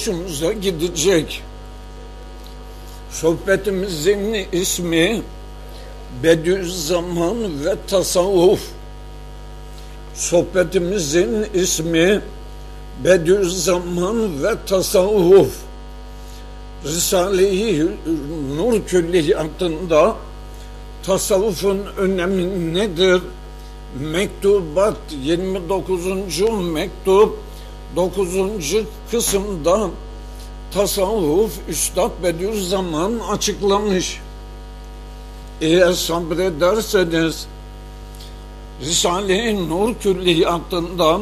hoşumuza gidecek. Sohbetimizin ismi Bediüzzaman ve Tasavvuf. Sohbetimizin ismi Bediüzzaman ve Tasavvuf. Risale-i Nur Külliyatında tasavvufun önemi nedir? Mektubat 29. mektup 9. kısımda tasavvuf Üstad Bediüzzaman açıklamış. Eğer sabrederseniz Risale-i Nur Külliyatında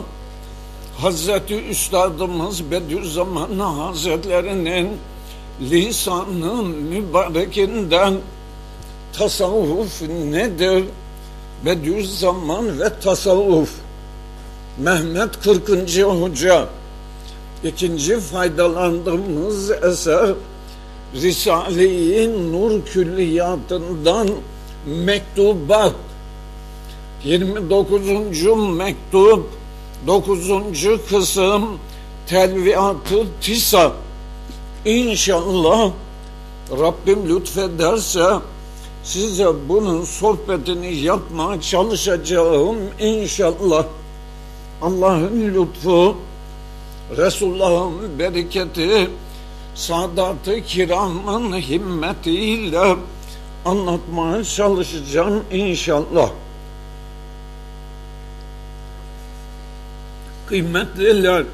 Hazreti Üstadımız Bediüzzaman Hazretlerinin lisanı mübarekinden tasavvuf nedir? Bediüzzaman ve tasavvuf. Mehmet 40. Hoca ikinci faydalandığımız eser Risale-i Nur Külliyatından mektubat 29. mektup 9. kısım Telviyatı Tisa İnşallah Rabbim lütfederse size bunun sohbetini yapmaya çalışacağım inşallah. Allah'ın lütfu, Resulullah'ın bereketi, Sadat-ı Kiram'ın himmetiyle anlatmaya çalışacağım inşallah. Kıymetliler,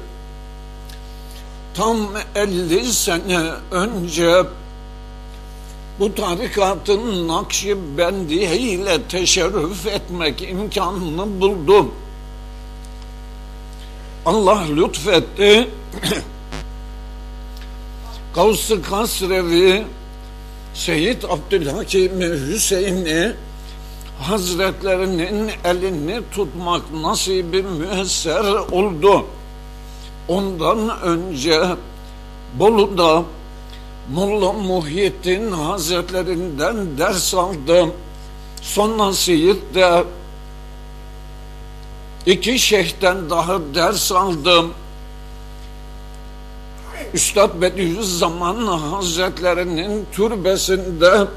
tam 50 sene önce bu tarikatın Nakşibendiye ile teşerrüf etmek imkanını buldum. Allah lütfetti. Gavs-ı Kasrevi Seyyid Abdülhakim Hüseyin'i Hazretlerinin elini tutmak nasibi müesser oldu. Ondan önce Bolu'da Molla Muhyiddin Hazretlerinden ders aldım. Sonra Siirt'te iki şeyhten daha ders aldım. Üstad Bediüzzaman Hazretlerinin türbesinde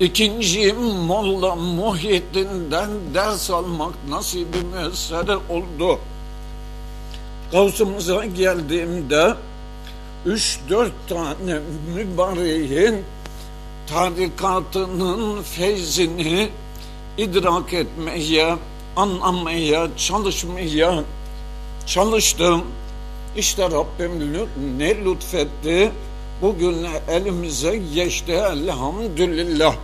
ikinci Molla Muhyiddin'den ders almak nasibi müessere oldu. Kavsımıza geldiğimde üç dört tane mübareğin tarikatının feyzini idrak etmeye, anlamaya, çalışmaya çalıştım. İşte Rabbim ne lütfetti. Bugün elimize geçti elhamdülillah.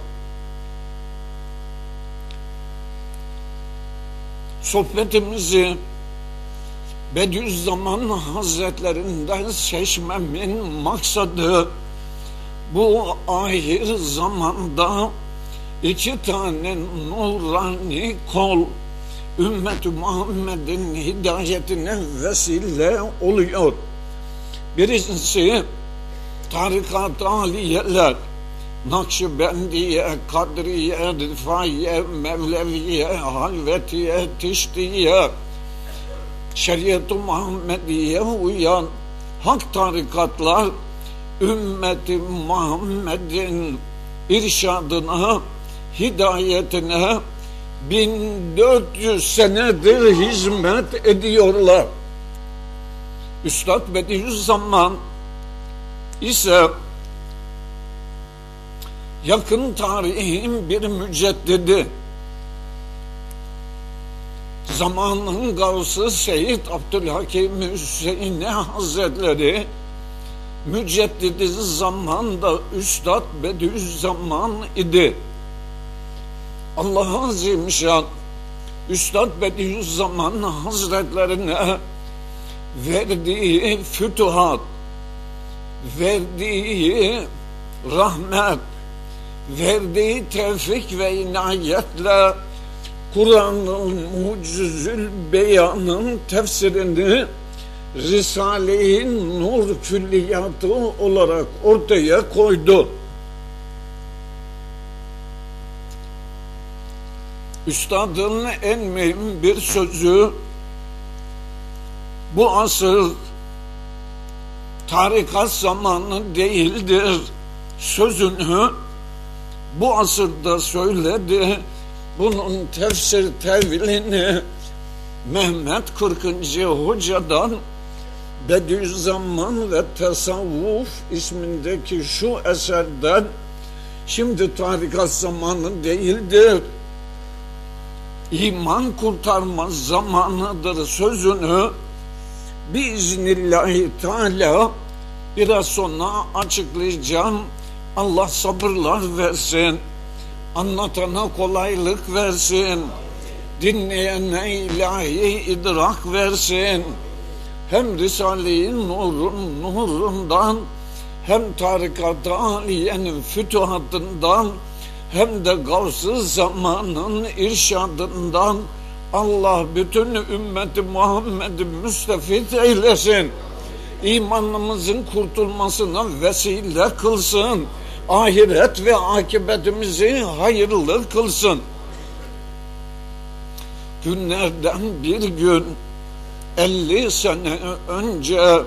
Sohbetimizi Bediüzzaman Hazretlerinden seçmemin maksadı bu ahir zamanda iki tane nurani kol ümmet Muhammed'in hidayetine vesile oluyor. Birincisi tarikat aliyeler Nakşibendiye, Kadriye, Rifaiye, Mevleviye, Halvetiye, Tiştiye şeriat-ı Muhammediye uyan hak tarikatlar ümmeti Muhammed'in irşadına, hidayetine 1400 senedir hizmet ediyorlar. Üstad Bediüzzaman ise yakın tarihin bir müceddidi zamanın gavsı Seyyid Abdülhakim Hüseyin'i Hazretleri müceddidi zamanda Üstad Bediüzzaman idi. Allah Azimşan Üstad Bediüzzaman Hazretlerine verdiği fütuhat, verdiği rahmet, verdiği tevfik ve inayetle Kur'an'ın mucizül beyanın tefsirini Risale-i Nur külliyatı olarak ortaya koydu. Üstadın en mühim bir sözü bu asır tarikat zamanı değildir sözünü bu asırda söyledi. Bunun tefsir tevilini Mehmet 40. Hoca'dan Bediüzzaman ve Tasavvuf ismindeki şu eserden şimdi tarikat zamanı değildir. İman kurtarmaz zamanıdır sözünü biiznillahü teala biraz sonra açıklayacağım. Allah sabırlar versin. Anlatana kolaylık versin. Dinleyene ilahi idrak versin. Hem Risale-i Nur'un nurundan hem tarikat-ı aliyenin fütuhatından hem de gavs zamanın irşadından Allah bütün ümmeti Muhammed'i müstefit eylesin. İmanımızın kurtulmasına vesile kılsın. Ahiret ve akıbetimizi hayırlı kılsın. Günlerden bir gün 50 sene önce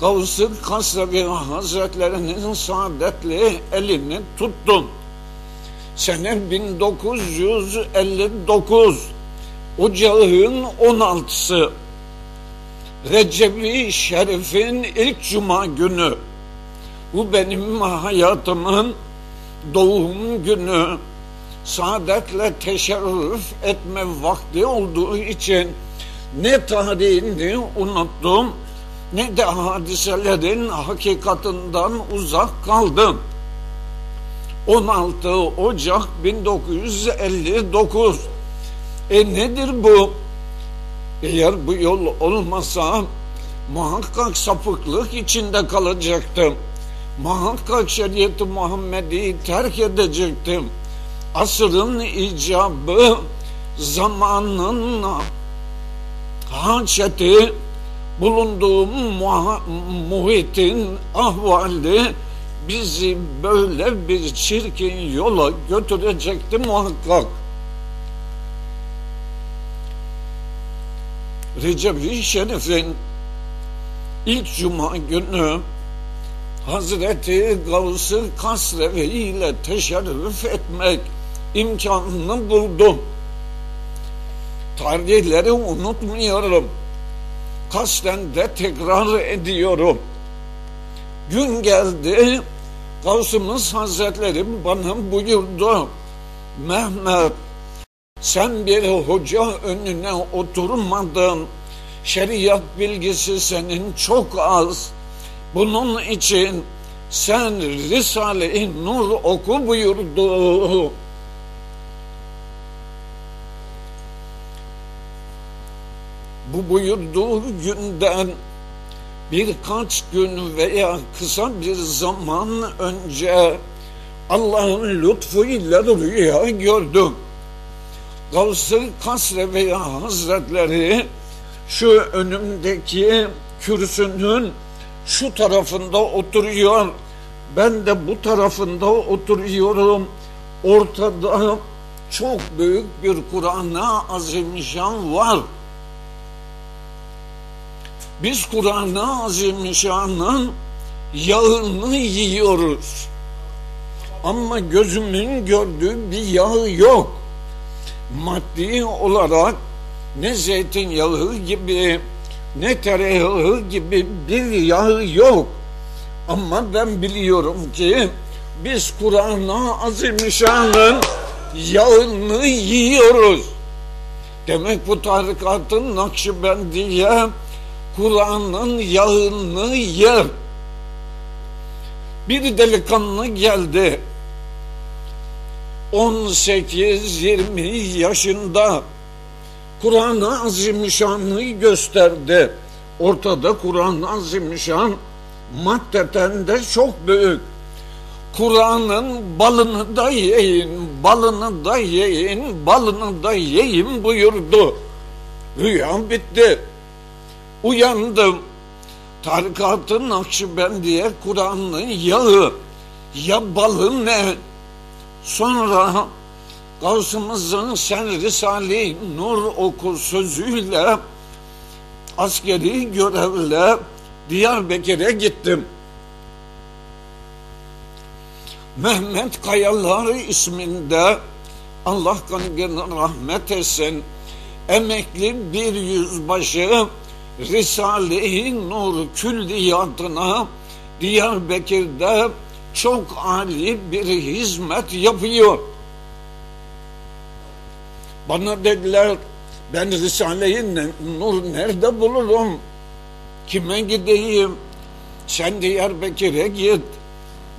Gavs-ı Kasrevi Hazretlerinin saadetli elini tuttum. Sene 1959 Ocağın 16'sı Recebi Şerif'in ilk cuma günü. Bu benim hayatımın doğum günü. Saadetle teşerrüf etme vakti olduğu için ne tarihini unuttum ne de hadiselerin hakikatinden uzak kaldım. 16 Ocak 1959 e nedir bu? Eğer bu yol olmasa muhakkak sapıklık içinde kalacaktım. Muhakkak şeriat-ı Muhammed'i terk edecektim. Asırın icabı zamanın haçeti bulunduğum muhitin ahvali bizi böyle bir çirkin yola götürecekti muhakkak. Recep-i Şerif'in ilk cuma günü Hazreti Gavs-ı Kasrevi ile teşerrüf etmek imkanını buldum. Tarihleri unutmuyorum. Kasten de tekrar ediyorum. Gün geldi, Gavsımız Hazretleri bana buyurdu. Mehmet sen bir hoca önüne oturmadın. Şeriat bilgisi senin çok az. Bunun için sen Risale-i Nur oku buyurdu. Bu buyurduğu günden birkaç gün veya kısa bir zaman önce Allah'ın lütfuyla rüya gördüm. Gavs-ı Kasrevi Hazretleri şu önümdeki kürsünün şu tarafında oturuyor. Ben de bu tarafında oturuyorum. Ortada çok büyük bir Kur'an-ı Azimüşşan var. Biz Kur'an-ı Azimüşşan'ın yağını yiyoruz. Ama gözümün gördüğü bir yağ yok maddi olarak ne zeytinyağı gibi ne tereyağı gibi bir yağı yok. Ama ben biliyorum ki biz Kur'an-ı Azimüşşan'ın yağını yiyoruz. Demek bu tarikatın Nakşibendiye Kur'an'ın yağını yer. Bir delikanlı geldi 18-20 yaşında Kur'an-ı Azimüşşan'ı gösterdi. Ortada Kur'an-ı Azimüşşan maddeten de çok büyük. Kur'an'ın balını da yiyin, balını da yiyin, balını da yiyin buyurdu. Rüyam bitti. Uyandım. Tarikatın Nakşibendiye Kur'an'ın yağı, ya balı ne? Sonra Gavsımızın sen Risale-i Nur oku sözüyle askeri görevle Diyarbakır'a gittim. Mehmet Kayalar isminde Allah kanına rahmet etsin emekli bir yüzbaşı Risale-i Nur külliyatına Diyarbakır'da çok âli bir hizmet yapıyor. Bana dediler ben Risale-i Nur nerede bulurum? Kime gideyim? Sen Diyarbakır'a git.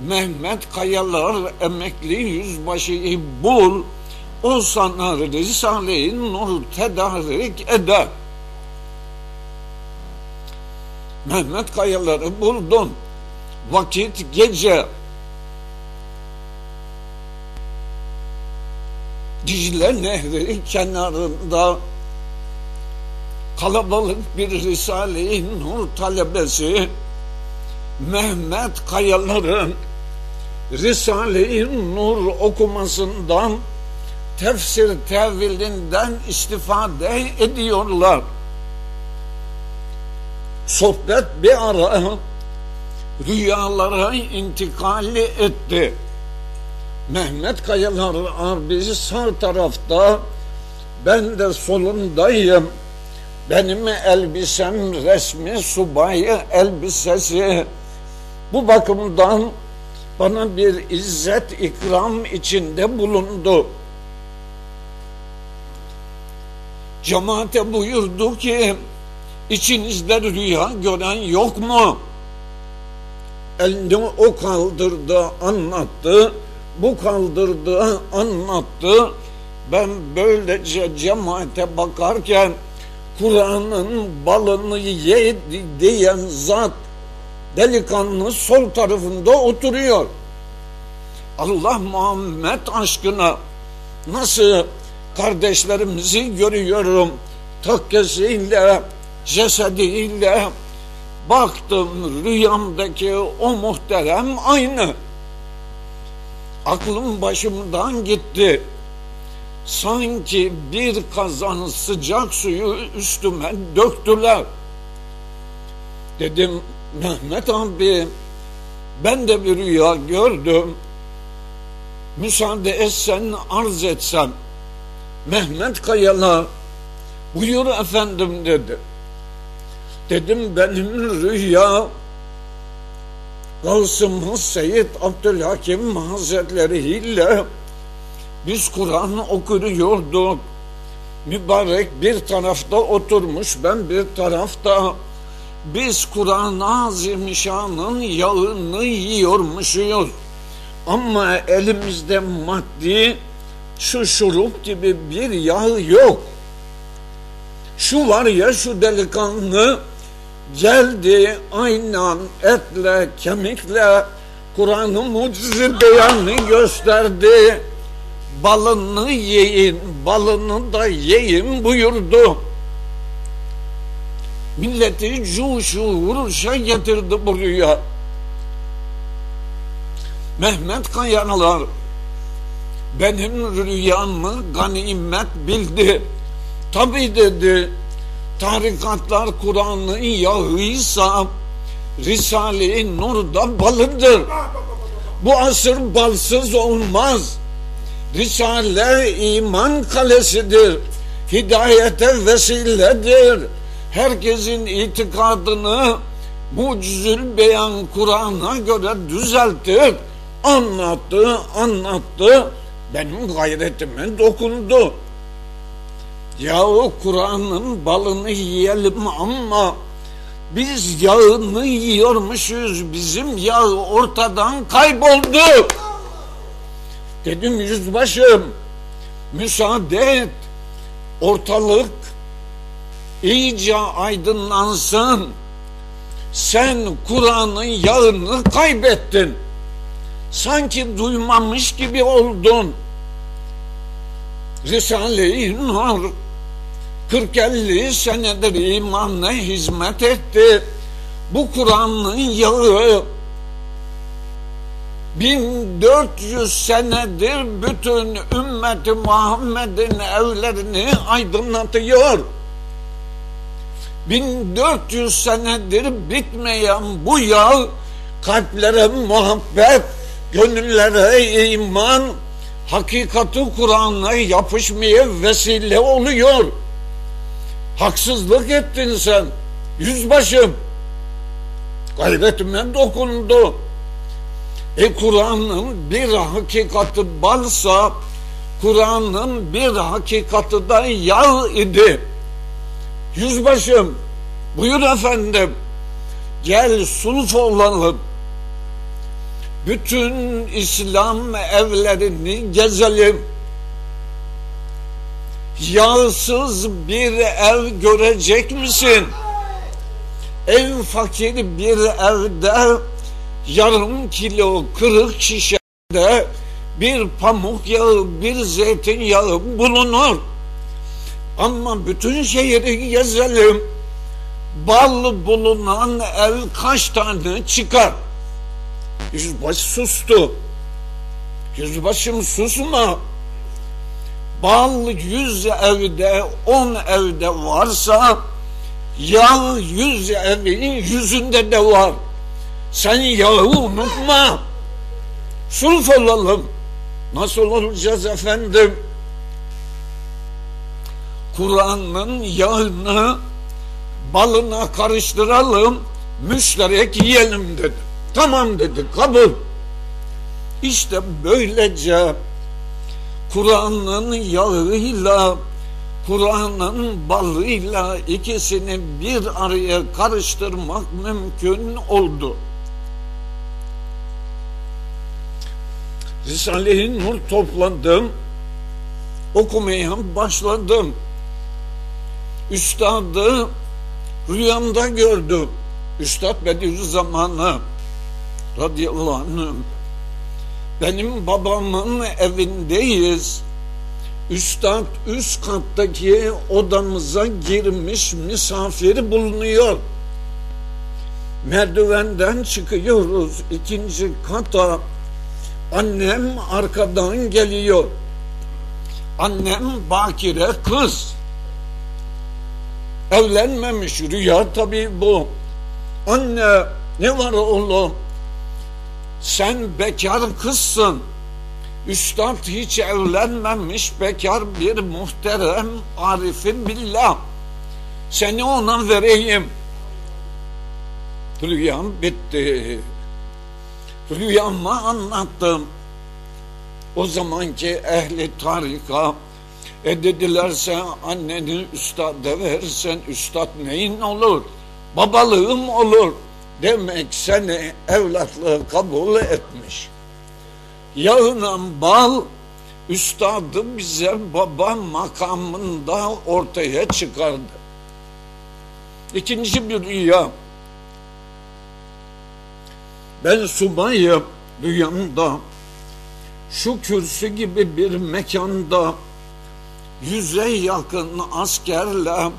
Mehmet Kayalar emekli yüzbaşıyı bul. O sana Risale-i Nur tedarik eder. Mehmet Kayalar'ı buldum. Vakit gece. Dicle Nehri kenarında kalabalık bir Risale-i Nur talebesi Mehmet Kayalar'ın Risale-i Nur okumasından tefsir tevilinden istifade ediyorlar. Sohbet bir ara rüyalara intikali etti. Mehmet Kayalar abisi sağ tarafta ben de solundayım. Benim elbisem resmi subayı elbisesi. Bu bakımdan bana bir izzet ikram içinde bulundu. Cemaate buyurdu ki içinizde rüya gören yok mu? Elini o kaldırdı anlattı. Bu kaldırdı anlattı. Ben böylece cemaate bakarken Kur'an'ın balını yedi diyen zat delikanlı sol tarafında oturuyor. Allah Muhammed aşkına nasıl kardeşlerimizi görüyorum takkesiyle cesediyle baktım rüyamdaki o muhterem aynı. Aklım başımdan gitti. Sanki bir kazan sıcak suyu üstüme döktüler. Dedim Mehmet abi ben de bir rüya gördüm. Müsaade etsen arz etsem. Mehmet Kayala buyur efendim dedi. Dedim benim rüya Gavsımız Seyyid Abdülhakim Hazretleri ile biz Kur'an okuyorduk. Mübarek bir tarafta oturmuş ben bir tarafta biz Kur'an-ı Azimüşşan'ın yağını yiyormuşuz. Ama elimizde maddi şu şurup gibi bir yağ yok. Şu var ya şu delikanlı geldi aynen etle kemikle Kur'an'ı beyanını gösterdi. Balını yiyin, balını da yiyin buyurdu. Milleti cuşu vuruşa getirdi buraya. Mehmet Kayalılar benim rüyamı ganimet bildi. Tabi dedi tarikatlar Kur'an'ın yağıysa Risale-i Nur'da balıdır. Bu asır balsız olmaz. Risale iman kalesidir. Hidayete vesiledir. Herkesin itikadını mucizül beyan Kur'an'a göre düzeltir. Anlattı, anlattı. Benim gayretime dokundu. Yahu Kur'an'ın balını yiyelim ama biz yağını yiyormuşuz. Bizim yağ ortadan kayboldu. Dedim yüzbaşım müsaade et. Ortalık iyice aydınlansın. Sen Kur'an'ın yağını kaybettin. Sanki duymamış gibi oldun. Risale-i Nur 40-50 senedir imanla hizmet etti. Bu Kur'an'ın yağı 1400 senedir bütün ümmeti Muhammed'in evlerini aydınlatıyor. 1400 senedir bitmeyen bu yağ kalplere muhabbet, gönüllere iman, hakikati Kur'an'a yapışmaya vesile oluyor. Haksızlık ettin sen. Yüzbaşım. Gayretime dokundu. E Kur'an'ın bir hakikati balsa Kur'an'ın bir hakikati da yağ idi. Yüzbaşım buyur efendim gel sulf olalım. Bütün İslam evlerini gezelim. Yağsız bir ev görecek misin? En fakir bir evde yarım kilo kırık şişede bir pamuk yağı, bir zeytinyağı bulunur. Ama bütün şehri gezelim. Bal bulunan ev kaç tane çıkar? Yüzbaşı sustu. Yüzbaşım susma. Bal yüz evde, on evde varsa yağ yüz evin yüzünde de var. Sen yağı unutma. Sulf olalım. Nasıl olacağız efendim? Kur'an'ın yağını balına karıştıralım, müşterek yiyelim dedi. Tamam dedi, kabul. İşte böylece Kur'an'ın yağıyla Kur'an'ın balıyla ikisini bir araya karıştırmak mümkün oldu. Risale-i Nur topladım, okumaya başladım. Üstadı rüyamda gördüm. Üstad Bediüzzaman'ı radıyallahu anh benim babamın evindeyiz. Üstad üst kattaki odamıza girmiş misafir bulunuyor. Merdivenden çıkıyoruz ikinci kata. Annem arkadan geliyor. Annem bakire kız. Evlenmemiş rüya tabii bu. Anne ne var oğlum? Sen bekar kızsın. Üstad hiç evlenmemiş bekar bir muhterem arifin billah. Seni ona vereyim. Rüyam bitti. Rüyamı anlattım. O zamanki ehli tarika e dedilerse anneni üstada versen üstad neyin olur? Babalığım olur. Demek seni evlatlığı kabul etmiş. Yağına bal üstadı bize baba makamında ortaya çıkardı. İkinci bir rüya. Ben subayım rüyamda. Şu kürsü gibi bir mekanda yüze yakın askerle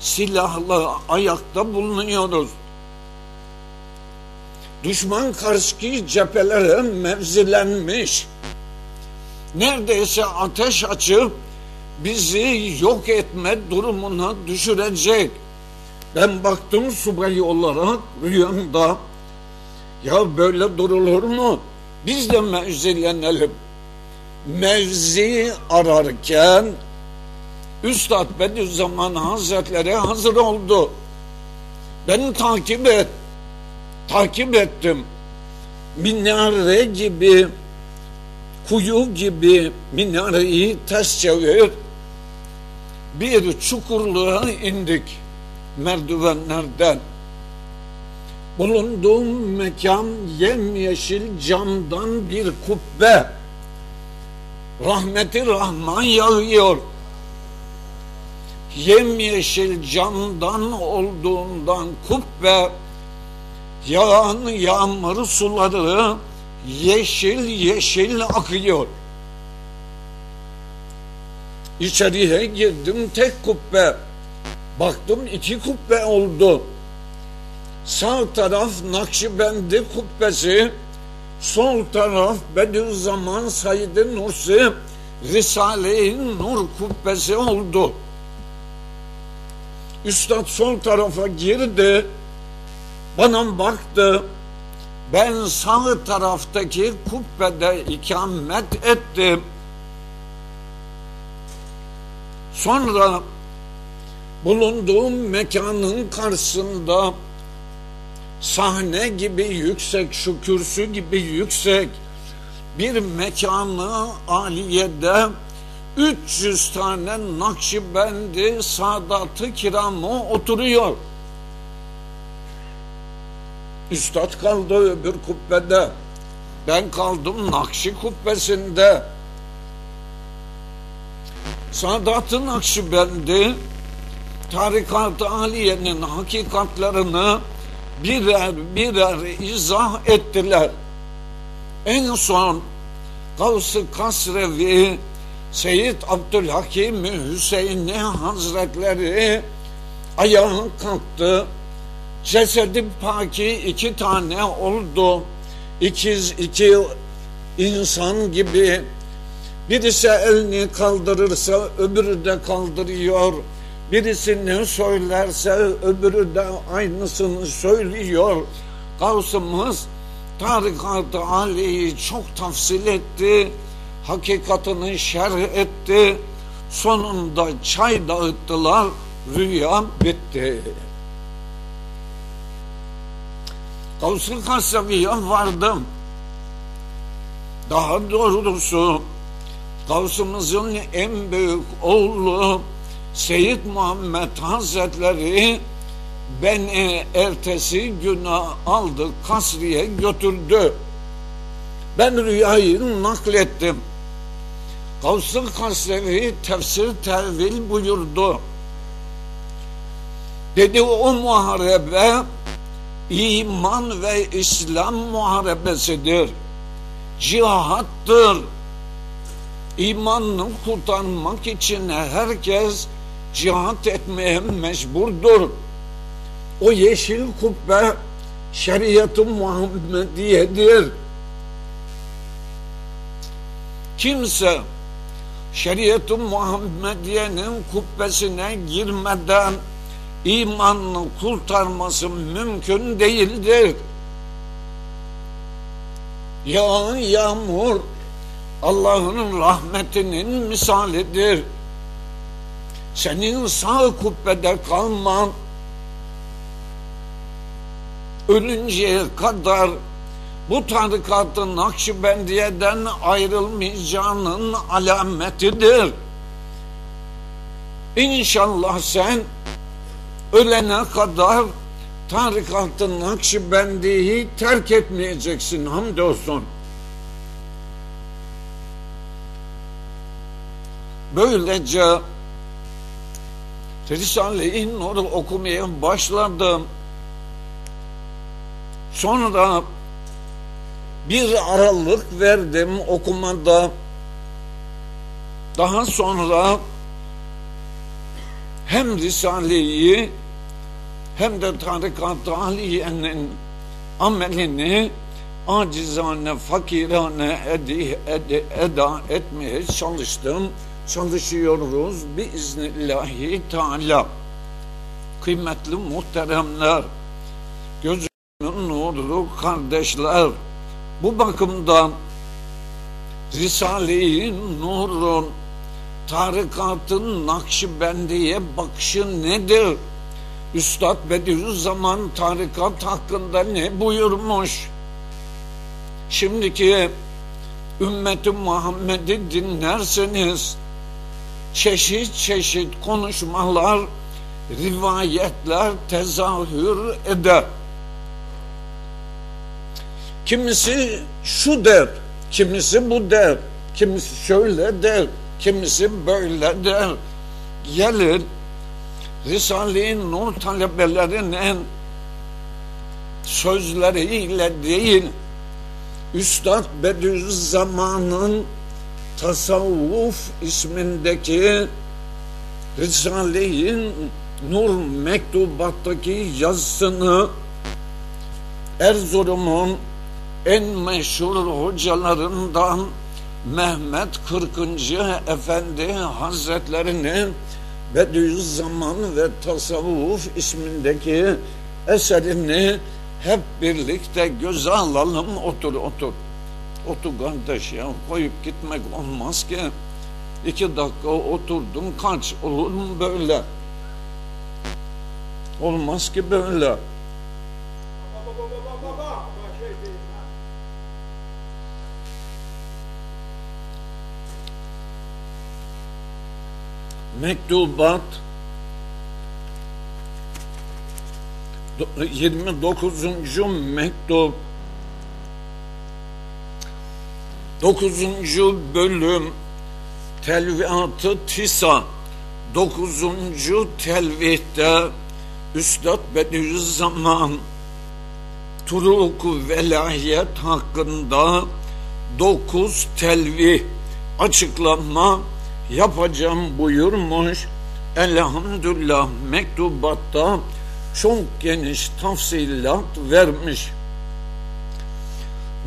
silahlı ayakta bulunuyoruz. Düşman karşı cephelere mevzilenmiş. Neredeyse ateş açıp bizi yok etme durumuna düşürecek. Ben baktım subay olarak rüyamda. Ya böyle durulur mu? Biz de mevzilenelim. Mevzi ararken Üstad Bediüzzaman Hazretleri hazır oldu. Beni takip et. Takip ettim. Minare gibi, kuyu gibi minareyi ters çevir. Bir çukurluğa indik merdivenlerden. Bulunduğum mekan yemyeşil camdan bir kubbe. Rahmeti Rahman yağıyor yemyeşil camdan olduğundan kubbe yağan yağmur suları yeşil yeşil akıyor. İçeriye girdim tek kubbe. Baktım iki kubbe oldu. Sağ taraf Nakşibendi kubbesi, sol taraf Bediüzzaman Said Nursi Risale-i Nur kubbesi oldu. Üstad sol tarafa girdi. Bana baktı. Ben sağ taraftaki kubbede ikamet ettim. Sonra bulunduğum mekanın karşısında sahne gibi yüksek, şu kürsü gibi yüksek bir mekanı aliyede 300 tane Nakşibendi Sadat-ı Kiramı oturuyor. Üstad kaldı öbür kubbede. Ben kaldım Nakşi kubbesinde. Sadat-ı Nakşibendi tarikat-ı aliyenin hakikatlarını birer birer izah ettiler. En son Gavs-ı Kasrevi Seyyid Abdülhakim Hüseyin'i Hazretleri ayağa kalktı. Cesedi paki iki tane oldu. İkiz iki insan gibi. Birisi elini kaldırırsa öbürü de kaldırıyor. Birisi ne söylerse öbürü de aynısını söylüyor. Gavsımız tarikat-ı aliyi çok tafsil etti. Hakikatını şerh etti. Sonunda çay dağıttılar. Rüya bitti. Gavs-ı Kasavi'ye vardım. Daha doğrusu Gavsımızın en büyük oğlu Seyyid Muhammed Hazretleri beni ertesi güne aldı Kasri'ye götürdü. Ben rüyayı naklettim. Kasrevi tefsir tevil buyurdu. Dedi o muharebe iman ve İslam muharebesidir. Cihattır. İmanını kurtarmak için herkes cihat etmeye mecburdur. O yeşil kubbe şeriatı Muhammediyedir. Kimse şeriatı Muhammediye'nin kubbesine girmeden imanını kurtarması mümkün değildir. Yağan yağmur Allah'ın rahmetinin misalidir. Senin sağ kubbede kalman ölünceye kadar bu tarikatın Nakşibendiye'den ayrılmayacağının alametidir. İnşallah sen ölene kadar tarikatın Nakşibendi'yi terk etmeyeceksin hamdolsun. Böylece Risale-i Nur'u okumaya başladım. Sonra bir aralık verdim okumada. Daha sonra hem Risale'yi hem de Tarikat-ı Aliye'nin amelini acizane, fakirane edi, edi, eda etmeye çalıştım. Çalışıyoruz biiznillahü teala. Kıymetli muhteremler, gözümün nuru kardeşler, bu bakımdan Risale-i Nur'un tarikatın Nakşibendiye bakışı nedir? Üstad Bediüzzaman tarikat hakkında ne buyurmuş? Şimdiki ümmeti Muhammed'i dinlerseniz çeşit çeşit konuşmalar, rivayetler tezahür eder. Kimisi şu der, kimisi bu der, kimisi şöyle der, kimisi böyle der. Gelin Risale-i Nur talebelerinin sözleriyle değil, Üstad Bediüzzaman'ın Tasavvuf ismindeki Risale-i Nur mektubattaki yazısını Erzurum'un en meşhur hocalarından Mehmet Kırkıncı Efendi Hazretlerinin Bediüzzaman ve Tasavvuf ismindeki eserini hep birlikte göze alalım. Otur otur. Otur kardeş ya koyup gitmek olmaz ki. İki dakika oturdun kaç olur mu böyle? Olmaz ki böyle. Mektubat 29. mektup 9. bölüm Telviatı Tisa 9. telvihte Üstad Bediüzzaman Turuk velayet hakkında 9 telvih açıklanma yapacağım buyurmuş. Elhamdülillah mektubatta çok geniş tafsilat vermiş.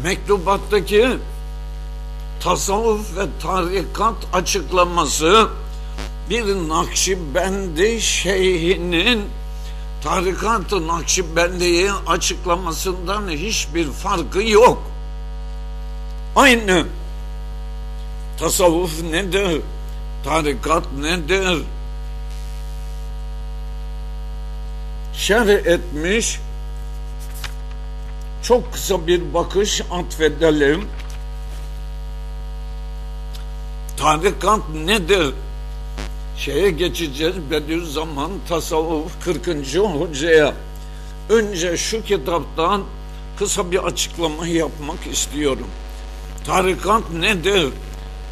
Mektubattaki tasavvuf ve tarikat açıklaması bir Nakşibendi şeyhinin tarikat-ı Nakşibendi'yi açıklamasından hiçbir farkı yok. Aynı. Tasavvuf nedir? Tarikat nedir? Şer etmiş. Çok kısa bir bakış atfedelim. Tarikat nedir? Şeye geçeceğiz Bediüzzaman Tasavvuf 40. Hoca'ya. Önce şu kitaptan kısa bir açıklama yapmak istiyorum. Tarikat nedir?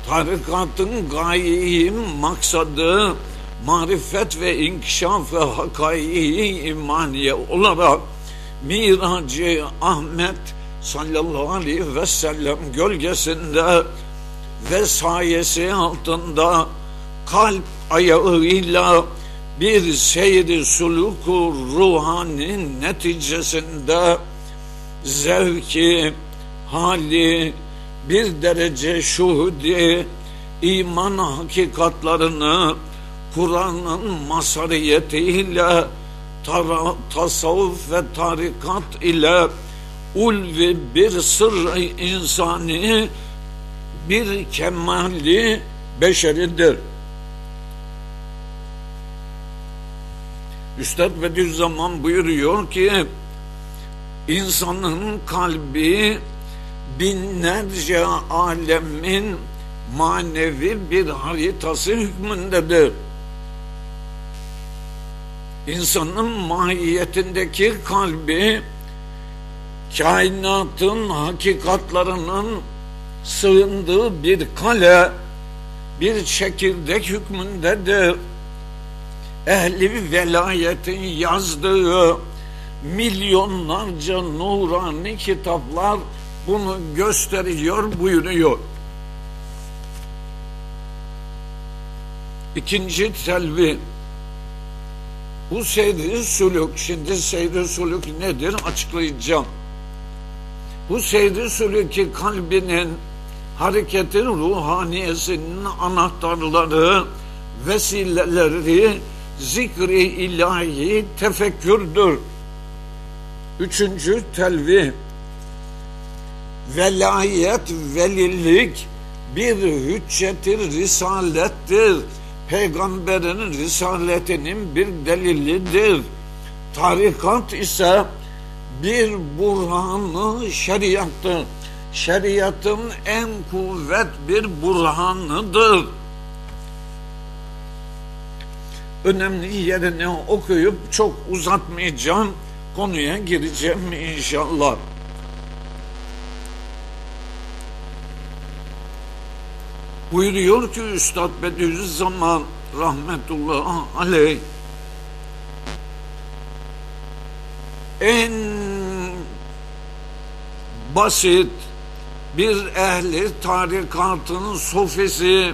Tarikatın gayeyi, maksadı, marifet ve inkişaf ve hakayi imaniye olarak Miracı Ahmet sallallahu aleyhi ve sellem gölgesinde ve sayesi altında kalp ayağıyla bir seyri suluku ruhani neticesinde zevki, hali, bir derece şuhudi, iman hakikatlarını Kur'an'ın masariyetiyle tara, tasavvuf ve tarikat ile ulvi bir sır insani bir kemali beşeridir. Üstad Bediüzzaman buyuruyor ki insanın kalbi binlerce alemin manevi bir haritası hükmündedir. İnsanın mahiyetindeki kalbi kainatın hakikatlarının sığındığı bir kale, bir çekirdek hükmündedir. Ehli velayetin yazdığı milyonlarca nurani kitaplar bunu gösteriyor, buyuruyor. İkinci telvi bu seyri suluk, şimdi seyri suluk nedir açıklayacağım. Bu seyri suluki kalbinin hareketin ruhaniyesinin anahtarları, vesileleri zikri ilahi tefekkürdür. Üçüncü telvi velayet, velilik bir hüccetir, risalettir. Peygamberin risaletinin bir delilidir. Tarikat ise bir burhanı şeriattır. Şeriatın en kuvvet bir burhanıdır. Önemli yerini okuyup çok uzatmayacağım. Konuya gireceğim inşallah. Buyuruyor ki Üstad Bediüzzaman rahmetullahi aleyh en basit bir ehli tarikatın sofisi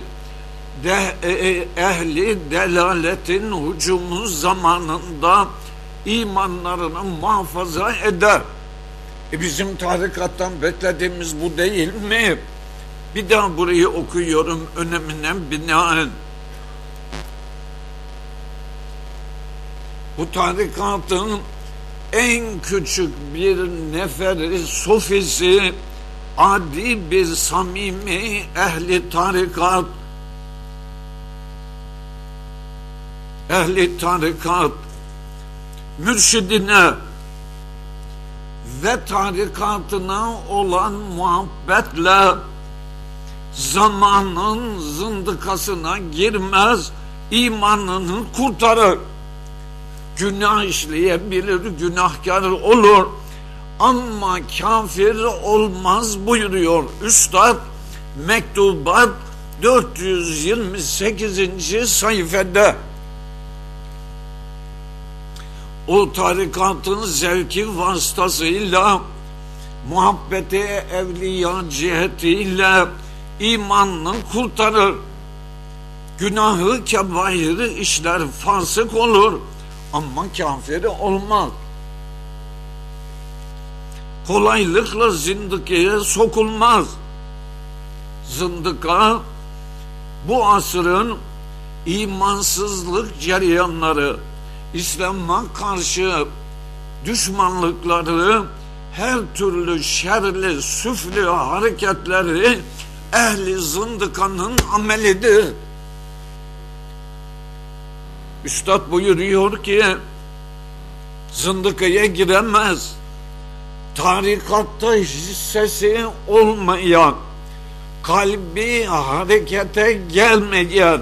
de, e, e, ehli delaletin hücumu zamanında imanlarını muhafaza eder. E bizim tarikattan beklediğimiz bu değil mi? Bir daha burayı okuyorum önemine binaen. Bu tarikatın en küçük bir neferi sofisi adi bir samimi ehli tarikat ehli tarikat mürşidine ve tarikatına olan muhabbetle zamanın zındıkasına girmez, imanını kurtarır. Günah işleyebilir, günahkar olur ama kafir olmaz buyuruyor Üstad Mektubat 428. sayfada. O tarikatın zevki vasıtasıyla muhabbeti evliya cihetiyle imanını kurtarır. Günahı kebairi işler fasık olur ama kafiri olmaz. Kolaylıkla zındıkaya sokulmaz. Zındıka bu asrın imansızlık cereyanları, İslam'a karşı düşmanlıkları, her türlü şerli, süflü hareketleri ehli zındıkanın amelidir. Üstad buyuruyor ki zındıkaya giremez. Tarikatta hissesi olmayan, kalbi harekete gelmeyen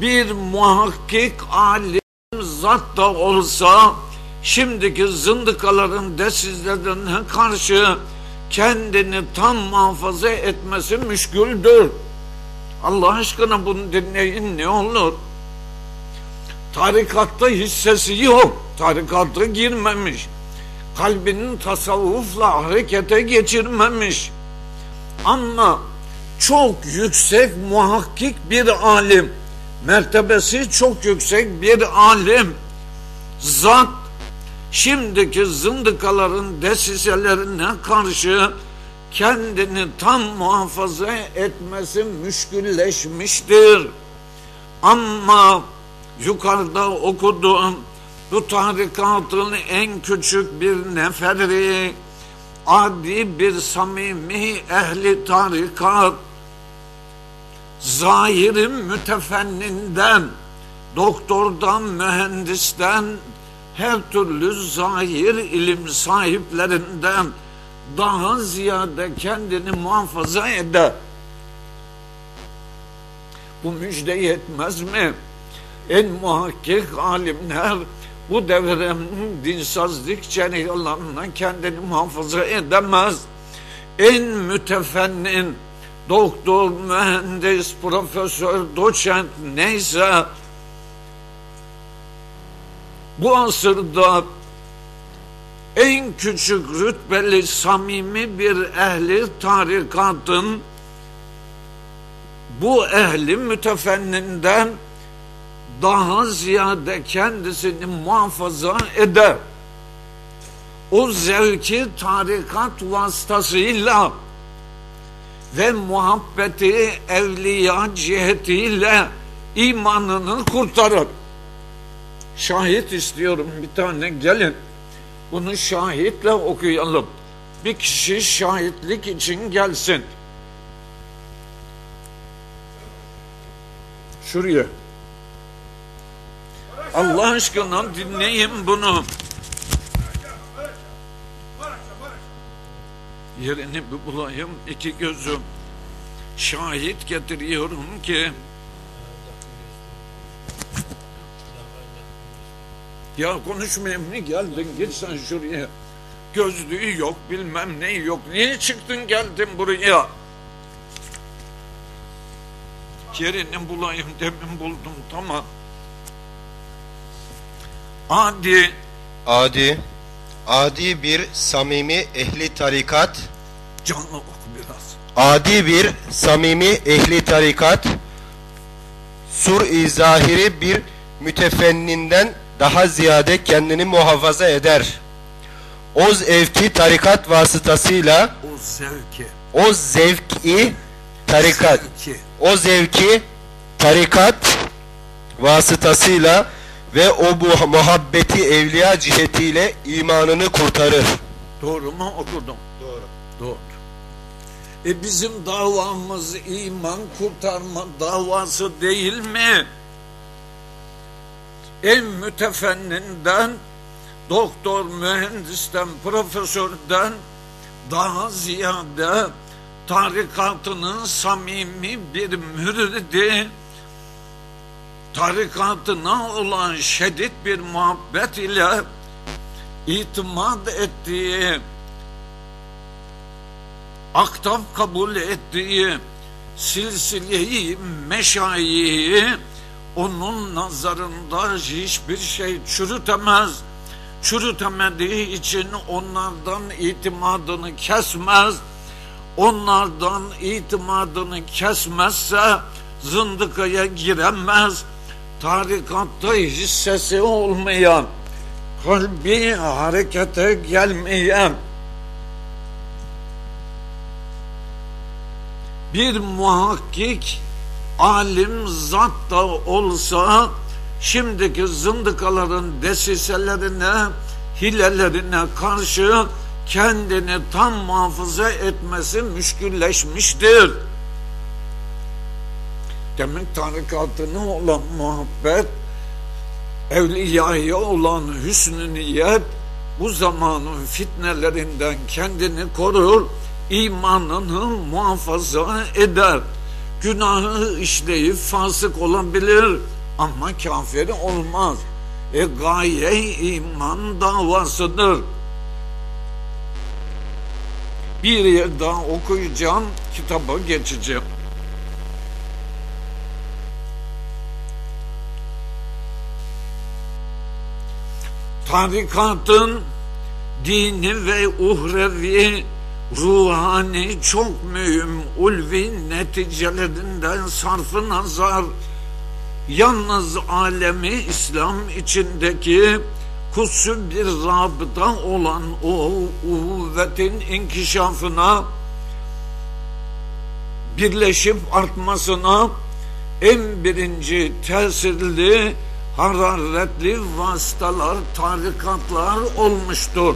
bir muhakkik alim zat da olsa şimdiki zındıkaların desizlerine karşı kendini tam muhafaza etmesi müşküldür. Allah aşkına bunu dinleyin ne olur. Tarikatta hissesi yok. Tarikatta girmemiş. Kalbinin tasavvufla harekete geçirmemiş. Ama çok yüksek muhakkik bir alim. Mertebesi çok yüksek bir alim. Zat şimdiki zındıkaların desiselerine karşı kendini tam muhafaza etmesi müşkülleşmiştir. Ama yukarıda okuduğum bu tarikatın en küçük bir neferi adi bir samimi ehli tarikat zahirin mütefenninden doktordan mühendisten her türlü zahir ilim sahiplerinden daha ziyade kendini muhafaza eder. Bu müjde yetmez mi? En muhakkik alimler bu devrenin dinsizlik cereyanlarına kendini muhafaza edemez. En mütefennin doktor, mühendis, profesör, doçent neyse bu asırda en küçük rütbeli samimi bir ehli tarikatın bu ehli mütefenninden daha ziyade kendisini muhafaza eder. O zevki tarikat vasıtasıyla ve muhabbeti evliya cihetiyle imanını kurtarır. Şahit istiyorum bir tane gelin. Bunu şahitle okuyalım. Bir kişi şahitlik için gelsin. Şuraya. Allah aşkına dinleyin bunu. Yerini bulayım iki gözüm. Şahit getiriyorum ki Ya konuşmayayım mı geldin git sen şuraya. Gözlüğü yok bilmem ne yok. Niye çıktın geldin buraya? Yerini bulayım demin buldum tamam. Adi Adi, adi bir samimi ehli tarikat, canlı oku biraz. adi bir samimi ehli tarikat, sur-i zahiri bir mütefenninden daha ziyade kendini muhafaza eder. O zevki tarikat vasıtasıyla O zevki. o zevki tarikat Zevki. o zevki tarikat vasıtasıyla ve o bu muhabbeti evliya cihetiyle imanını kurtarır. Doğru mu okudum? Doğru. Doğru. E bizim davamız iman kurtarma davası değil mi? En mütefenninden, doktor, mühendisten, profesörden daha ziyade tarikatının samimi bir müridi, tarikatına olan şiddet bir muhabbet ile itimat ettiği aktaf kabul ettiği silsileyi meşayihi onun nazarında hiçbir şey çürütemez. Çürütemediği için onlardan itimadını kesmez. Onlardan itimadını kesmezse zındıkaya giremez. Tarikatta hissesi olmayan, kalbi harekete gelmeyen, bir muhakkik alim zat da olsa şimdiki zındıkaların desiselerine hilelerine karşı kendini tam muhafaza etmesi müşkülleşmiştir. Demek tarikatına olan muhabbet evliyaya olan hüsnü niyet bu zamanın fitnelerinden kendini korur imanını muhafaza eder. Günahı işleyip fasık olabilir ama kafir olmaz. E gaye iman davasıdır. Bir yer daha okuyacağım, kitaba geçeceğim. Tarikatın dini ve uhrevi ruhani çok mühim ulvi neticelerinden sarfı nazar yalnız alemi İslam içindeki kutsu bir rabıta olan o kuvvetin inkişafına birleşip artmasına en birinci tesirli hararetli vasıtalar, tarikatlar olmuştur.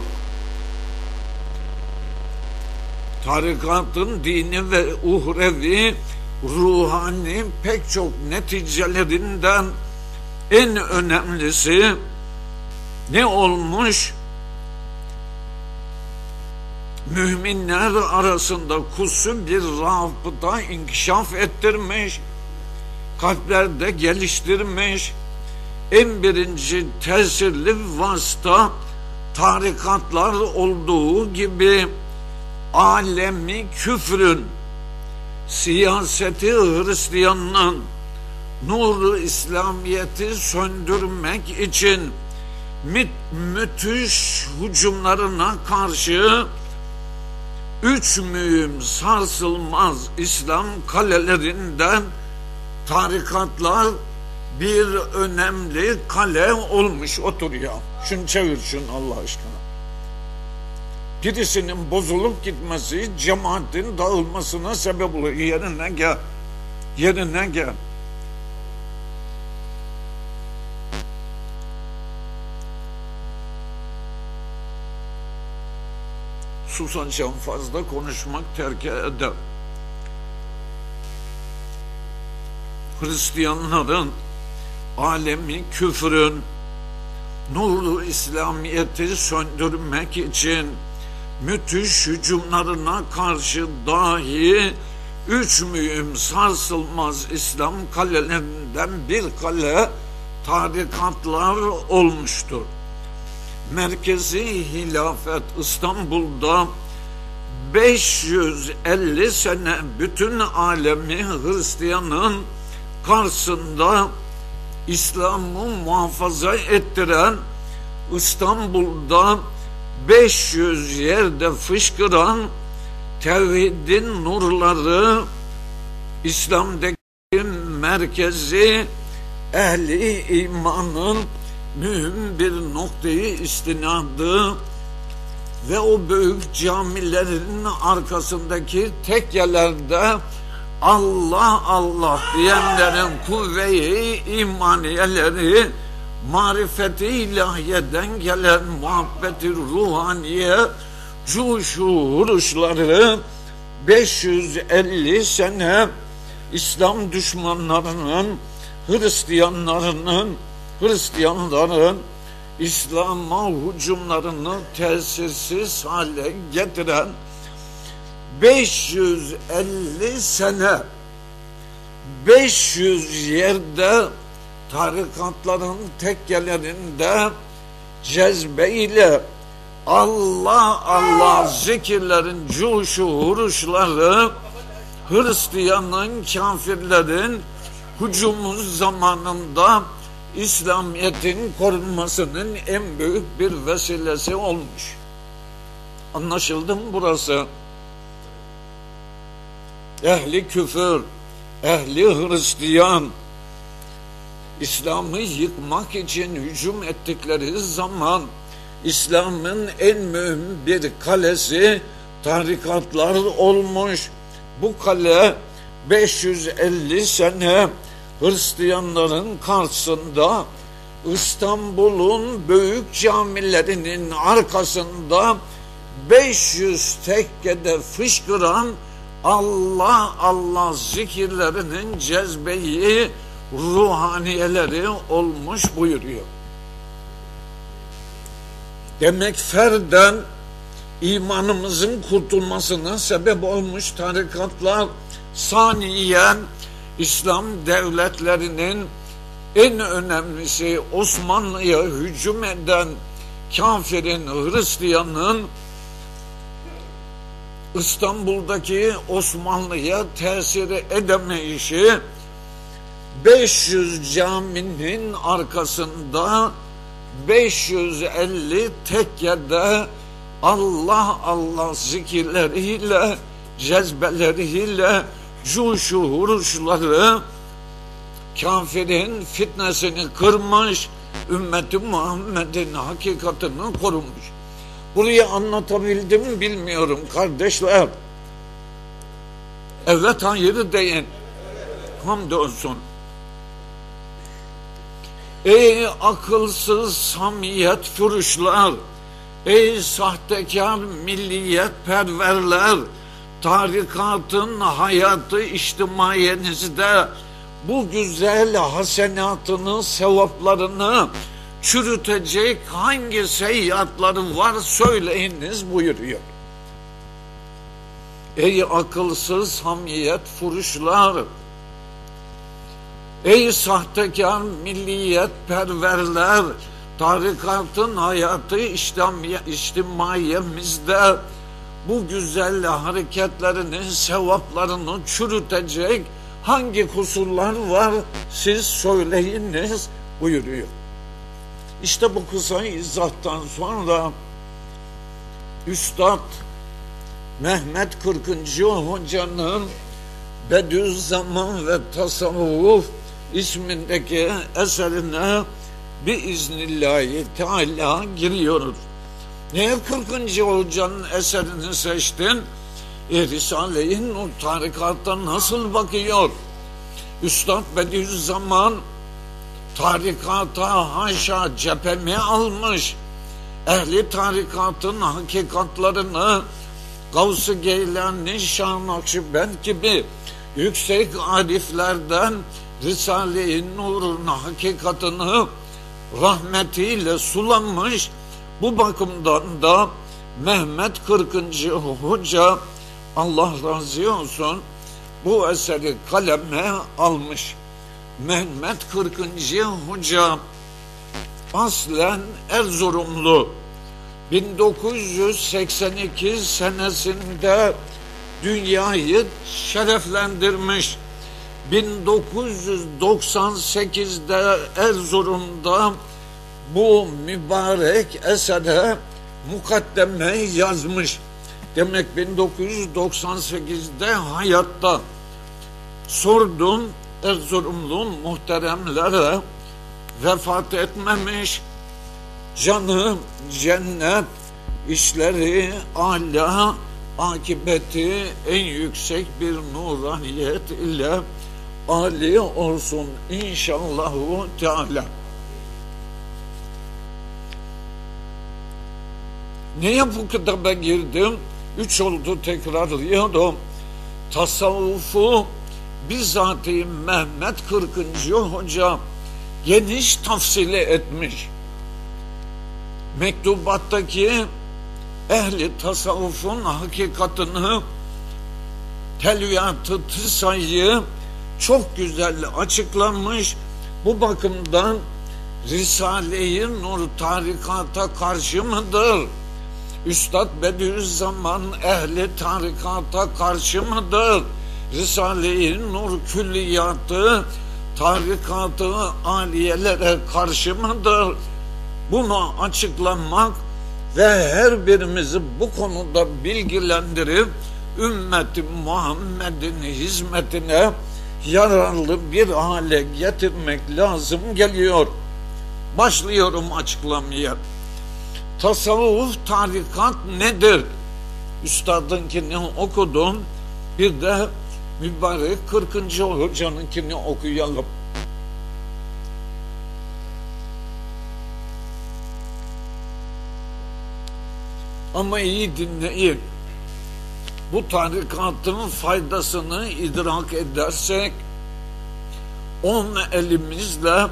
Tarikatın dini ve uhrevi ruhani pek çok neticelerinden en önemlisi ne olmuş? Müminler arasında kusu bir rabıta inkişaf ettirmiş, kalplerde geliştirmiş, en birinci tesirli vasıta tarikatlar olduğu gibi alemi küfrün, siyaseti Hristiyanlığın, nuru İslamiyeti söndürmek için mü müthiş hücumlarına karşı üç mühim sarsılmaz İslam kalelerinden tarikatlar bir önemli kale olmuş otur ya. Şunu çevir şunu Allah aşkına birisinin bozulup gitmesi cemaatin dağılmasına sebep oluyor. Yerine gel. Yerine gel. Susansam fazla konuşmak terk eder. Hristiyanların alemi küfrün nuru İslamiyet'i söndürmek için müthiş hücumlarına karşı dahi üç mühim sarsılmaz İslam kalelerinden bir kale tarikatlar olmuştur. Merkezi hilafet İstanbul'da 550 sene bütün alemi Hristiyanın karşısında İslam'ı muhafaza ettiren İstanbul'da 500 yerde fışkıran tevhidin nurları İslam'daki merkezi ehli imanın mühim bir noktayı istinadı ve o büyük camilerin arkasındaki tekyelerde Allah Allah diyenlerin kuvve-i imaniyeleri marifeti ilahiyeden gelen muhabbeti ruhaniye cuşu huruşları 550 sene İslam düşmanlarının Hristiyanlarının Hristiyanların İslam'a hücumlarını tesirsiz hale getiren 550 sene 500 yerde tarikatların tekkelerinde cezbeyle Allah Allah zikirlerin cuşu huruşları Hristiyanın kafirlerin hücumu zamanında İslamiyet'in korunmasının en büyük bir vesilesi olmuş. Anlaşıldı mı burası? Ehli küfür, ehli Hristiyan, İslam'ı yıkmak için hücum ettikleri zaman İslam'ın en mühim bir kalesi tarikatlar olmuş. Bu kale 550 sene Hristiyanların karşısında İstanbul'un büyük camilerinin arkasında 500 tekkede fışkıran Allah Allah zikirlerinin cezbeyi ruhaniyeleri olmuş buyuruyor. Demek ferden imanımızın kurtulmasına sebep olmuş tarikatlar saniyen İslam devletlerinin en önemlisi Osmanlı'ya hücum eden kafirin, Hristiyanın İstanbul'daki Osmanlı'ya tesir edemeyişi 500 caminin arkasında 550 tekkede Allah Allah zikirleriyle cezbeleriyle cuşu huruşları kafirin fitnesini kırmış ümmeti Muhammed'in hakikatini korumuş. Burayı anlatabildim bilmiyorum kardeşler. Evet hayır deyin. Hamdolsun. Ey akılsız samiyet furuşlar, ey sahtekar milliyet perverler, tarikatın hayatı içtimaiyenizde bu güzel hasenatını, sevaplarını çürütecek hangi seyyatları var söyleyiniz buyuruyor. Ey akılsız hamiyet furuşlar, ey sahtekar milliyet perverler, tarikatın hayatı içtimaiyemizde bu güzel hareketlerini, sevaplarını çürütecek hangi kusurlar var siz söyleyiniz buyuruyor. İşte bu kısa izahtan sonra Üstad Mehmet Kırkıncı Hoca'nın Bediüzzaman ve Tasavvuf ismindeki eserine biiznillahü teala giriyoruz. Niye 40. Hoca'nın eserini seçtin? E, Risale-i Nur tarikatta nasıl bakıyor? Üstad Bediüzzaman tarikata haşa cephemi almış. Ehli tarikatın hakikatlarını Gavs-ı Geylani, Şah Nakşibend gibi yüksek ariflerden Risale-i Nur'un hakikatını rahmetiyle sulanmış. Bu bakımdan da Mehmet Kırkıncı Hoca Allah razı olsun bu eseri kaleme almış. Mehmet Kırkıncı Hoca aslen Erzurumlu 1982 senesinde dünyayı şereflendirmiş. 1998'de Erzurum'da bu mübarek esere mukaddeme yazmış. Demek 1998'de hayatta sordum Erzurumlu muhteremlere vefat etmemiş canı cennet işleri ala akibeti en yüksek bir nuraniyet ile Ali olsun inşallahu teala. Niye bu kitaba girdim? Üç oldu tekrarlıyorum. Tasavvufu bizatihi Mehmet 40. Hoca geniş tafsili etmiş. Mektubattaki ehli tasavvufun hakikatını telviyatı tısayı çok güzel açıklanmış. Bu bakımdan Risale-i Nur tarikata karşı mıdır? Üstad Bediüzzaman ehli tarikata karşı mıdır? Risale-i Nur külliyatı tarikatı aliyelere karşı mıdır? Bunu açıklamak ve her birimizi bu konuda bilgilendirip ümmeti Muhammed'in hizmetine yararlı bir hale getirmek lazım geliyor. Başlıyorum açıklamaya. Tasavvuf tarikat nedir? Üstadınkini okudum. Bir de mübarek 40. hocanınkini okuyalım. Ama iyi dinleyin. Bu tarikatın faydasını idrak edersek on elimizle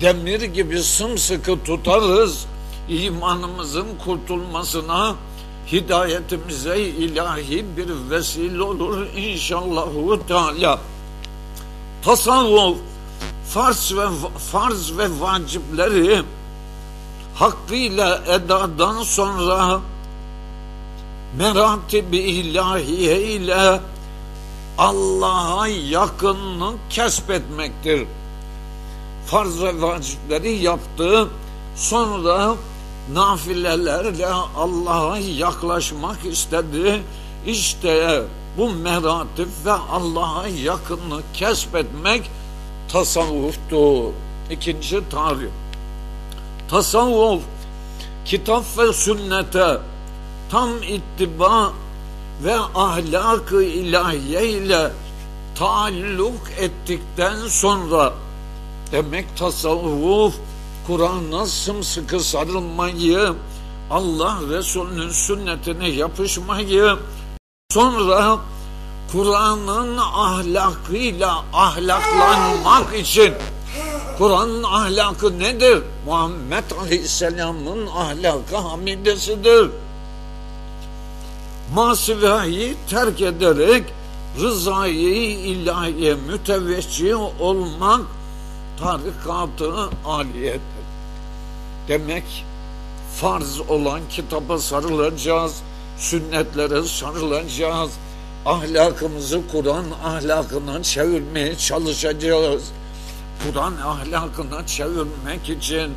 demir gibi sımsıkı tutarız. imanımızın kurtulmasına hidayetimize ilahi bir vesile olur inşallahu teala. Tasavvuf farz ve farz ve vacipleri hakkıyla edadan sonra meratibi ilahiye ile Allah'a yakınlık kesbetmektir. Farz ve vacipleri yaptı. Sonra nafilelerle Allah'a yaklaşmak istedi. İşte bu meratip ve Allah'a yakınlık kesbetmek tasavvuftu. İkinci tarih. Tasavvuf kitap ve sünnete tam ittiba ve ahlak-ı ilahiye ile taalluk ettikten sonra demek tasavvuf Kur'an'a sımsıkı sarılmayı Allah Resulü'nün sünnetine yapışmayı sonra Kur'an'ın ahlakıyla ahlaklanmak için Kur'an'ın ahlakı nedir? Muhammed Aleyhisselam'ın ahlakı hamidesidir masivayı terk ederek rızayı ilahiye müteveccih olmak tarikatı aliyettir. Demek farz olan kitaba sarılacağız, sünnetlere sarılacağız, ahlakımızı Kur'an ahlakına çevirmeye çalışacağız. Kur'an ahlakına çevirmek için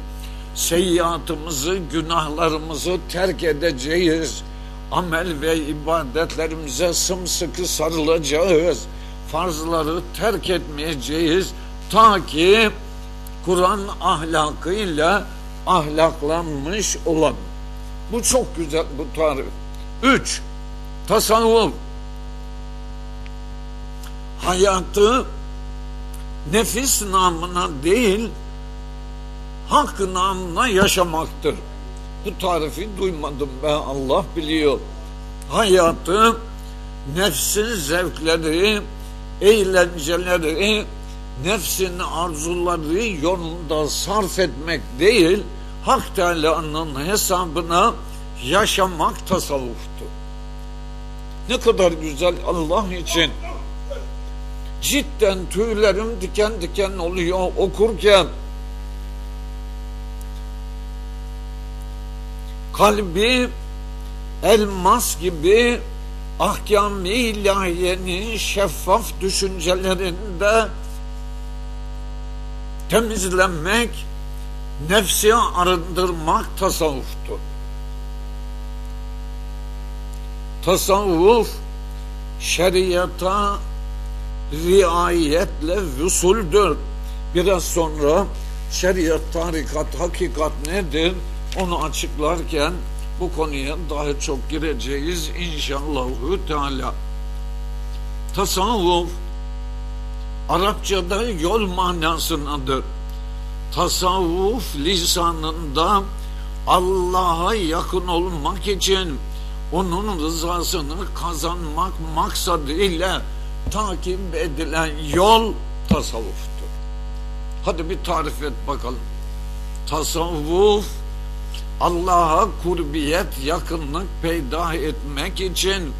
seyyiatımızı, günahlarımızı terk edeceğiz amel ve ibadetlerimize sımsıkı sarılacağız. Farzları terk etmeyeceğiz. Ta ki Kur'an ahlakıyla ahlaklanmış olan. Bu çok güzel bu tarif. Üç, tasavvuf. Hayatı nefis namına değil, hak namına yaşamaktır. Bu tarifi duymadım ben Allah biliyor. Hayatı nefsin zevkleri, eğlenceleri, nefsin arzuları yolunda sarf etmek değil, Hak Teala'nın hesabına yaşamak tasavvuftu. Ne kadar güzel Allah için. Cidden tüylerim diken diken oluyor okurken. Kalbi elmas gibi ahkam-ı ilahiyenin şeffaf düşüncelerinde temizlenmek, nefsi arındırmak tasavvuftur. Tasavvuf şeriata riayetle vüsuldür. Biraz sonra şeriat, tarikat, hakikat nedir? Onu açıklarken bu konuya daha çok gireceğiz inşallahü teala. Tasavvuf Arapçada yol manasındadır. Tasavvuf lisanında Allah'a yakın olmak için onun rızasını kazanmak maksadıyla takip edilen yol tasavvuftur. Hadi bir tarif et bakalım. Tasavvuf Allah'a kurbiyet, yakınlık peyda etmek için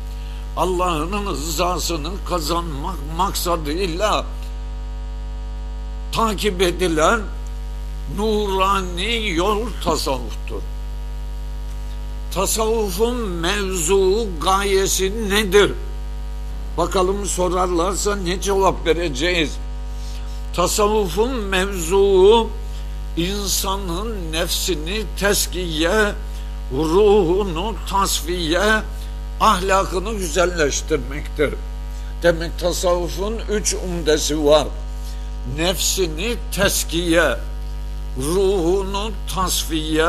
Allah'ın rızasını kazanmak maksadıyla takip edilen nurani yol tasavvuftur. Tasavvufun mevzuu, gayesi nedir? Bakalım sorarlarsa ne cevap vereceğiz? Tasavvufun mevzuu insanın nefsini teskiye, ruhunu tasfiye, ahlakını güzelleştirmektir. Demek tasavvufun üç umdesi var. Nefsini teskiye, ruhunu tasfiye,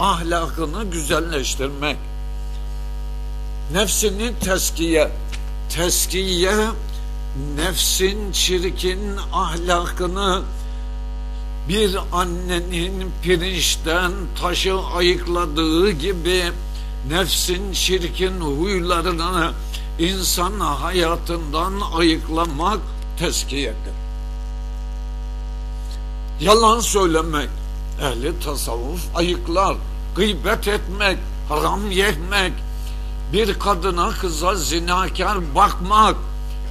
ahlakını güzelleştirmek. Nefsini teskiye, teskiye nefsin çirkin ahlakını bir annenin pirinçten taşı ayıkladığı gibi nefsin çirkin huylarını insan hayatından ayıklamak teskiyedir. Yalan söylemek, ehli tasavvuf ayıklar, gıybet etmek, haram yemek, bir kadına kıza zinakar bakmak,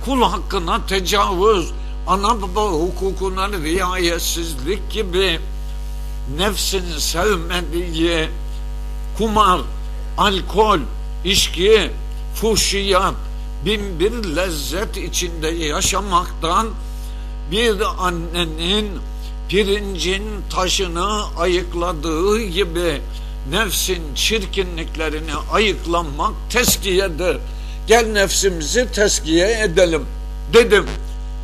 kul hakkına tecavüz, ana baba hukukuna riayetsizlik gibi nefsin sevmediği kumar, alkol, içki, fuhşiyat, bin bir lezzet içinde yaşamaktan bir annenin pirincin taşını ayıkladığı gibi nefsin çirkinliklerini ayıklamak teskiyedir. Gel nefsimizi teskiye edelim dedim.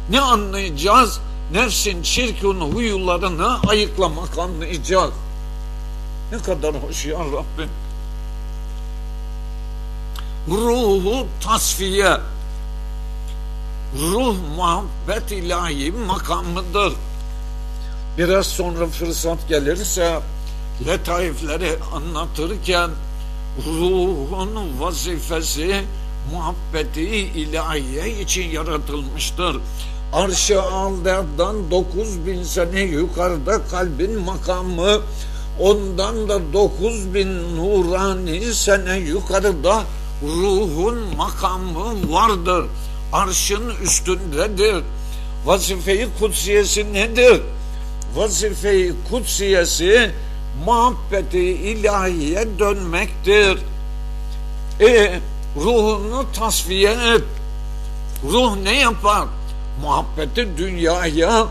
Ne anlayacağız? Nefsin çirkin huylarını ayıklamak anlayacağız. Ne kadar hoş ya Rabbim. Ruhu tasfiye. Ruh muhabbet ilahi makamıdır. Biraz sonra fırsat gelirse letaifleri anlatırken ruhun vazifesi muhabbeti ilahiye için yaratılmıştır. Arş-ı Alder'dan 9000 sene yukarıda kalbin makamı ondan da 9000 nurani sene yukarıda ruhun makamı vardır. Arşın üstündedir. Vazife-i kutsiyesi nedir? Vazife-i kutsiyesi muhabbeti ilahiye dönmektir. E ruhunu tasfiye et. Ruh ne yapar? Muhabbeti dünyaya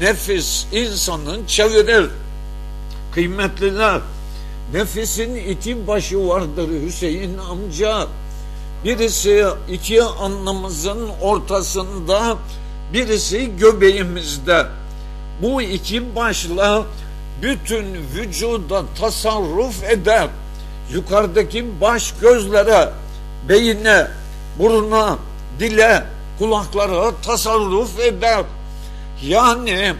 nefis insanın çevirir. Kıymetliler, nefisin iki başı vardır Hüseyin amca. Birisi iki anlamızın ortasında, birisi göbeğimizde. Bu iki başla bütün vücuda tasarruf eder. Yukarıdaki baş gözlere, beyine, buruna, dile, kulaklara tasarruf eder. Yani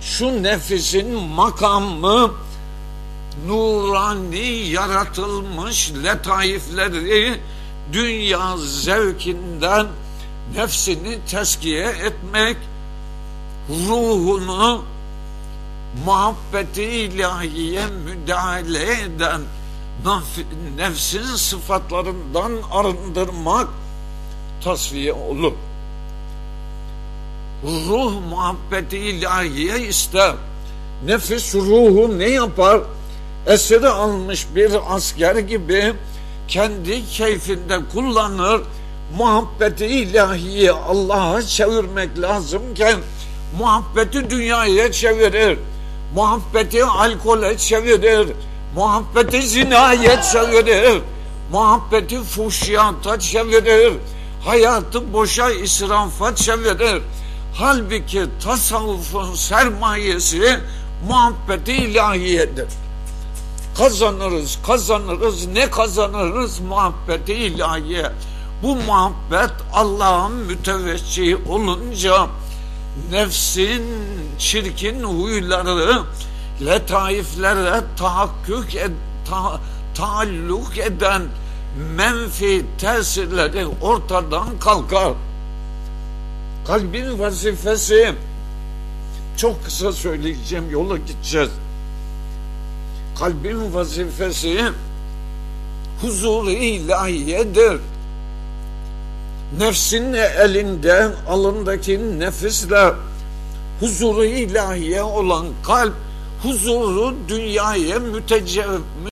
şu nefesin makamı nurani yaratılmış letaifleri dünya zevkinden nefsini teskiye etmek, ruhunu muhabbeti ilahiye müdahale eden nefsin sıfatlarından arındırmak tasfiye olur. Ruh muhabbeti ilahiye ister. Nefis ruhu ne yapar? Esiri almış bir asker gibi kendi keyfinde kullanır. Muhabbeti ilahiyi Allah'a çevirmek lazımken muhabbeti dünyaya çevirir. Muhabbeti alkole çevirir. Muhabbeti zinaya çevirir. Muhabbeti fuhşiyata çevirir. Hayatı boşa israfa çevirir. Halbuki tasavvufun sermayesi muhabbeti ilahiyedir. Kazanırız, kazanırız, ne kazanırız? Muhabbeti ilahiye. Bu muhabbet Allah'ın müteveccih olunca nefsin çirkin huyları letaiflere tahakkük ed, ta, taalluk eden menfi tesirleri ortadan kalkar. Kalbin vazifesi çok kısa söyleyeceğim yola gideceğiz. Kalbin vazifesi huzur ilahiyedir. Nefsin elinde alındaki nefisle huzuru ilahiye olan kalp huzuru dünyaya mütece,